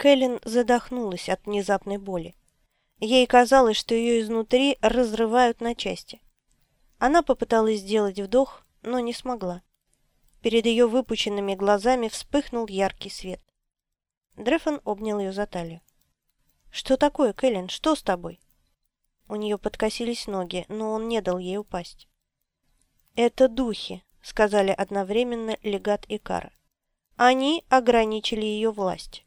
Кэлен задохнулась от внезапной боли. Ей казалось, что ее изнутри разрывают на части. Она попыталась сделать вдох, но не смогла. Перед ее выпученными глазами вспыхнул яркий свет. Дрефон обнял ее за талию. «Что такое, Кэлен? Что с тобой?» У нее подкосились ноги, но он не дал ей упасть. «Это духи», — сказали одновременно легат и Кара. «Они ограничили ее власть.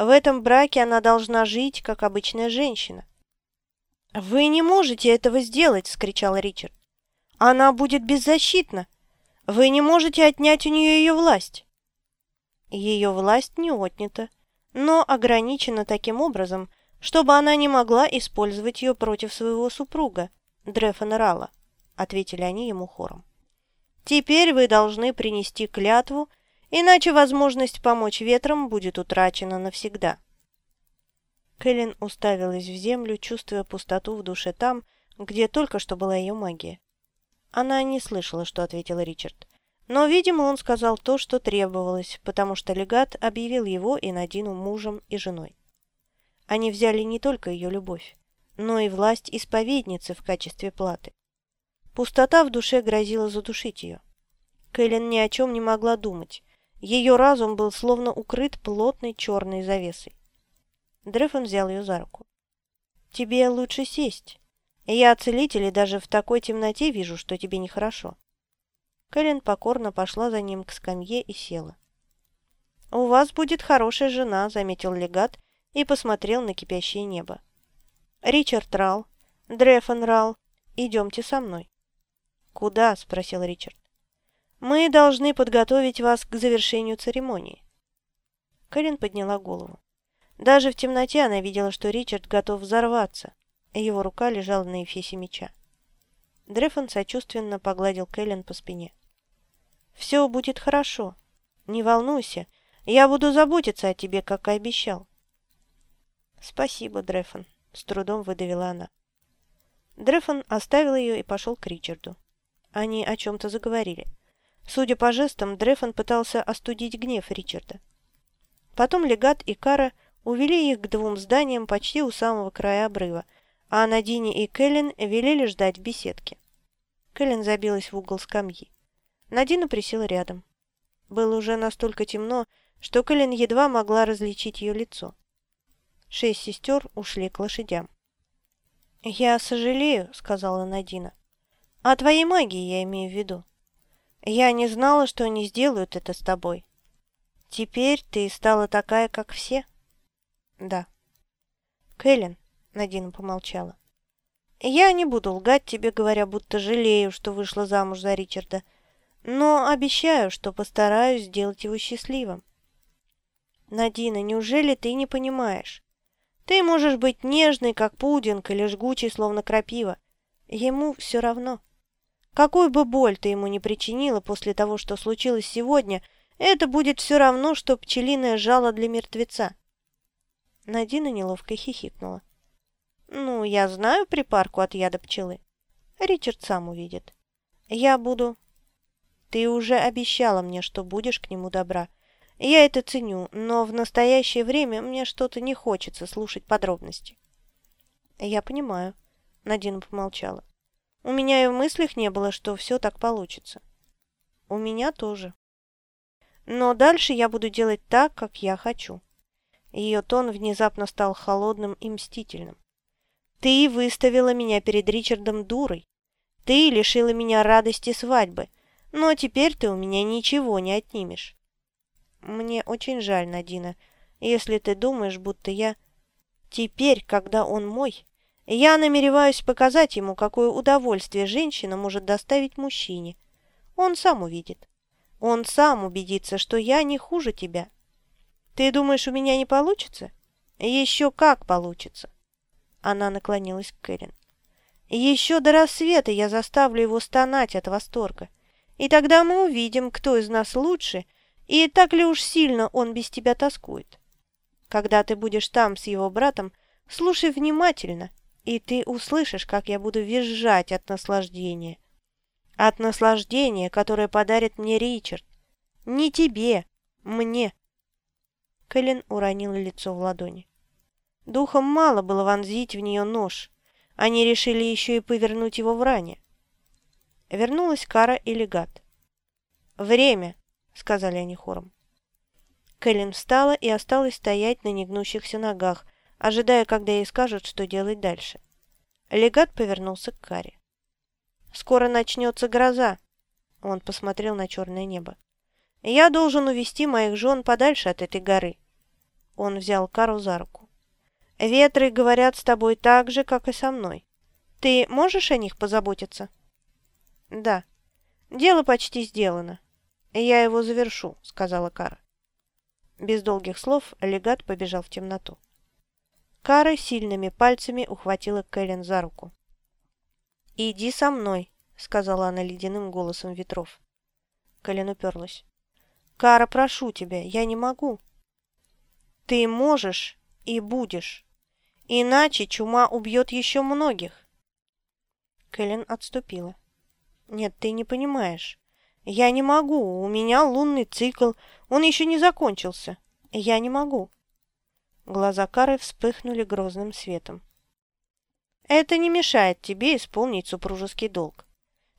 В этом браке она должна жить, как обычная женщина». «Вы не можете этого сделать!» — скричал Ричард. «Она будет беззащитна. Вы не можете отнять у нее ее власть». Ее власть не отнята, но ограничена таким образом, чтобы она не могла использовать ее против своего супруга, Дрефона Рала, ответили они ему хором. Теперь вы должны принести клятву, иначе возможность помочь ветрам будет утрачена навсегда. Кэлен уставилась в землю, чувствуя пустоту в душе там, где только что была ее магия. Она не слышала, что ответил Ричард. Но, видимо, он сказал то, что требовалось, потому что легат объявил его и Надину мужем и женой. Они взяли не только ее любовь, но и власть исповедницы в качестве платы. Пустота в душе грозила задушить ее. Кэлен ни о чем не могла думать. Ее разум был словно укрыт плотной черной завесой. Дрефон взял ее за руку. «Тебе лучше сесть. Я целитель, и даже в такой темноте вижу, что тебе нехорошо». Кэлен покорно пошла за ним к скамье и села. «У вас будет хорошая жена», — заметил легат и посмотрел на кипящее небо. «Ричард Рал, Дрефон Рал, идемте со мной». «Куда?» — спросил Ричард. «Мы должны подготовить вас к завершению церемонии». Кэлен подняла голову. Даже в темноте она видела, что Ричард готов взорваться. Его рука лежала на эфесе меча. Дрефон сочувственно погладил Кэлен по спине. Все будет хорошо. Не волнуйся. Я буду заботиться о тебе, как и обещал. Спасибо, Дрефон, с трудом выдавила она. Дрефон оставил ее и пошел к Ричарду. Они о чем-то заговорили. Судя по жестам, Дрефон пытался остудить гнев Ричарда. Потом легат и Кара увели их к двум зданиям почти у самого края обрыва, а Надине и Кэлен велели ждать в беседке. Кэлен забилась в угол скамьи. Надина присела рядом. Было уже настолько темно, что Кэлен едва могла различить ее лицо. Шесть сестер ушли к лошадям. «Я сожалею», — сказала Надина. «О твоей магии я имею в виду. Я не знала, что они сделают это с тобой. Теперь ты стала такая, как все?» «Да». «Кэлен», — Надина помолчала, — «я не буду лгать тебе, говоря, будто жалею, что вышла замуж за Ричарда» но обещаю, что постараюсь сделать его счастливым. Надина, неужели ты не понимаешь? Ты можешь быть нежной, как пудинг, или жгучей, словно крапива. Ему все равно. Какую бы боль ты ему не причинила после того, что случилось сегодня, это будет все равно, что пчелиное жало для мертвеца. Надина неловко хихикнула. «Ну, я знаю припарку от яда пчелы. Ричард сам увидит. Я буду ты уже обещала мне, что будешь к нему добра. Я это ценю, но в настоящее время мне что-то не хочется слушать подробности. Я понимаю. Надина помолчала. У меня и в мыслях не было, что все так получится. У меня тоже. Но дальше я буду делать так, как я хочу. Ее тон внезапно стал холодным и мстительным. Ты выставила меня перед Ричардом дурой. Ты лишила меня радости свадьбы. Но теперь ты у меня ничего не отнимешь. Мне очень жаль, Надина, если ты думаешь, будто я... Теперь, когда он мой, я намереваюсь показать ему, какое удовольствие женщина может доставить мужчине. Он сам увидит. Он сам убедится, что я не хуже тебя. Ты думаешь, у меня не получится? Еще как получится. Она наклонилась к Кэрин. Еще до рассвета я заставлю его стонать от восторга. И тогда мы увидим, кто из нас лучше, и так ли уж сильно он без тебя тоскует. Когда ты будешь там с его братом, слушай внимательно, и ты услышишь, как я буду визжать от наслаждения. От наслаждения, которое подарит мне Ричард. Не тебе, мне. Кэлен уронила лицо в ладони. Духом мало было вонзить в нее нож. Они решили еще и повернуть его в ране. Вернулась Кара и легат. «Время!» — сказали они хором. Кэлен встала и осталась стоять на негнущихся ногах, ожидая, когда ей скажут, что делать дальше. Легат повернулся к Каре. «Скоро начнется гроза!» Он посмотрел на черное небо. «Я должен увести моих жен подальше от этой горы». Он взял Кару за руку. «Ветры говорят с тобой так же, как и со мной. Ты можешь о них позаботиться?» «Да. Дело почти сделано. Я его завершу», — сказала Кара. Без долгих слов легат побежал в темноту. Кара сильными пальцами ухватила Кэлен за руку. «Иди со мной», — сказала она ледяным голосом ветров. Кэлен уперлась. «Кара, прошу тебя, я не могу». «Ты можешь и будешь, иначе чума убьет еще многих». Кэлен отступила. «Нет, ты не понимаешь. Я не могу, у меня лунный цикл, он еще не закончился. Я не могу». Глаза Кары вспыхнули грозным светом. «Это не мешает тебе исполнить супружеский долг.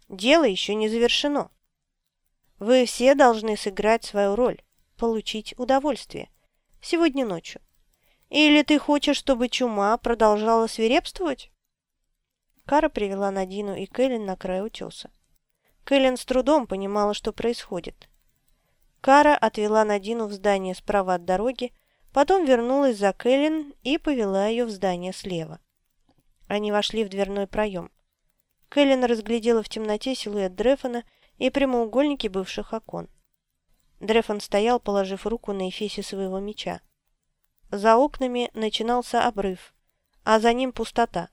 Дело еще не завершено. Вы все должны сыграть свою роль, получить удовольствие. Сегодня ночью. Или ты хочешь, чтобы чума продолжала свирепствовать?» Кара привела Надину и Кэлен на край утеса. Кэлен с трудом понимала, что происходит. Кара отвела Надину в здание справа от дороги, потом вернулась за Кэлен и повела ее в здание слева. Они вошли в дверной проем. Кэлен разглядела в темноте силуэт Дрефона и прямоугольники бывших окон. Дрефон стоял, положив руку на эфесе своего меча. За окнами начинался обрыв, а за ним пустота,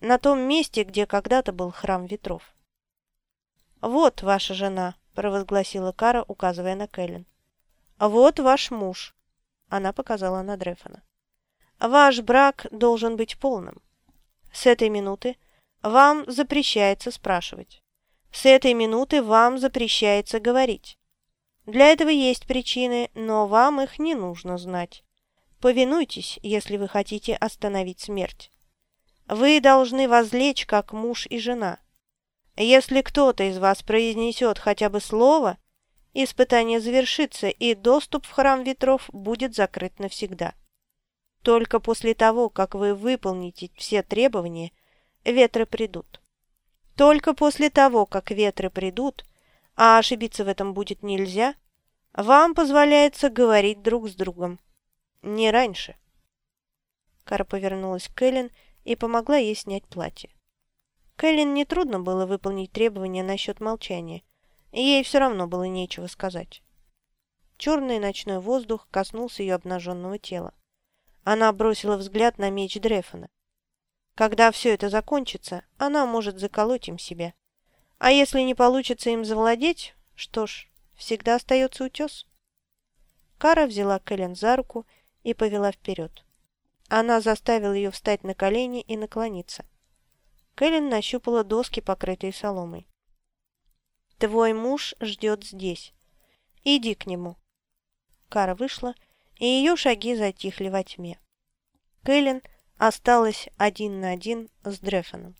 на том месте, где когда-то был храм ветров. «Вот ваша жена», – провозгласила Кара, указывая на Кэлен. «Вот ваш муж», – она показала на Дрефона. «Ваш брак должен быть полным. С этой минуты вам запрещается спрашивать. С этой минуты вам запрещается говорить. Для этого есть причины, но вам их не нужно знать. Повинуйтесь, если вы хотите остановить смерть. Вы должны возлечь, как муж и жена. Если кто-то из вас произнесет хотя бы слово, испытание завершится, и доступ в храм ветров будет закрыт навсегда. Только после того, как вы выполните все требования, ветры придут. Только после того, как ветры придут, а ошибиться в этом будет нельзя, вам позволяется говорить друг с другом. Не раньше. Кара повернулась к Эллен и помогла ей снять платье. Кэлен нетрудно было выполнить требования насчет молчания, и ей все равно было нечего сказать. Черный ночной воздух коснулся ее обнаженного тела. Она бросила взгляд на меч Дрефона. Когда все это закончится, она может заколоть им себя. А если не получится им завладеть, что ж, всегда остается утес. Кара взяла Кэлен за руку и повела вперед. Она заставила ее встать на колени и наклониться. Кэлен нащупала доски, покрытые соломой. «Твой муж ждет здесь. Иди к нему». Кара вышла, и ее шаги затихли во тьме. Кэлен осталась один на один с Дрефоном.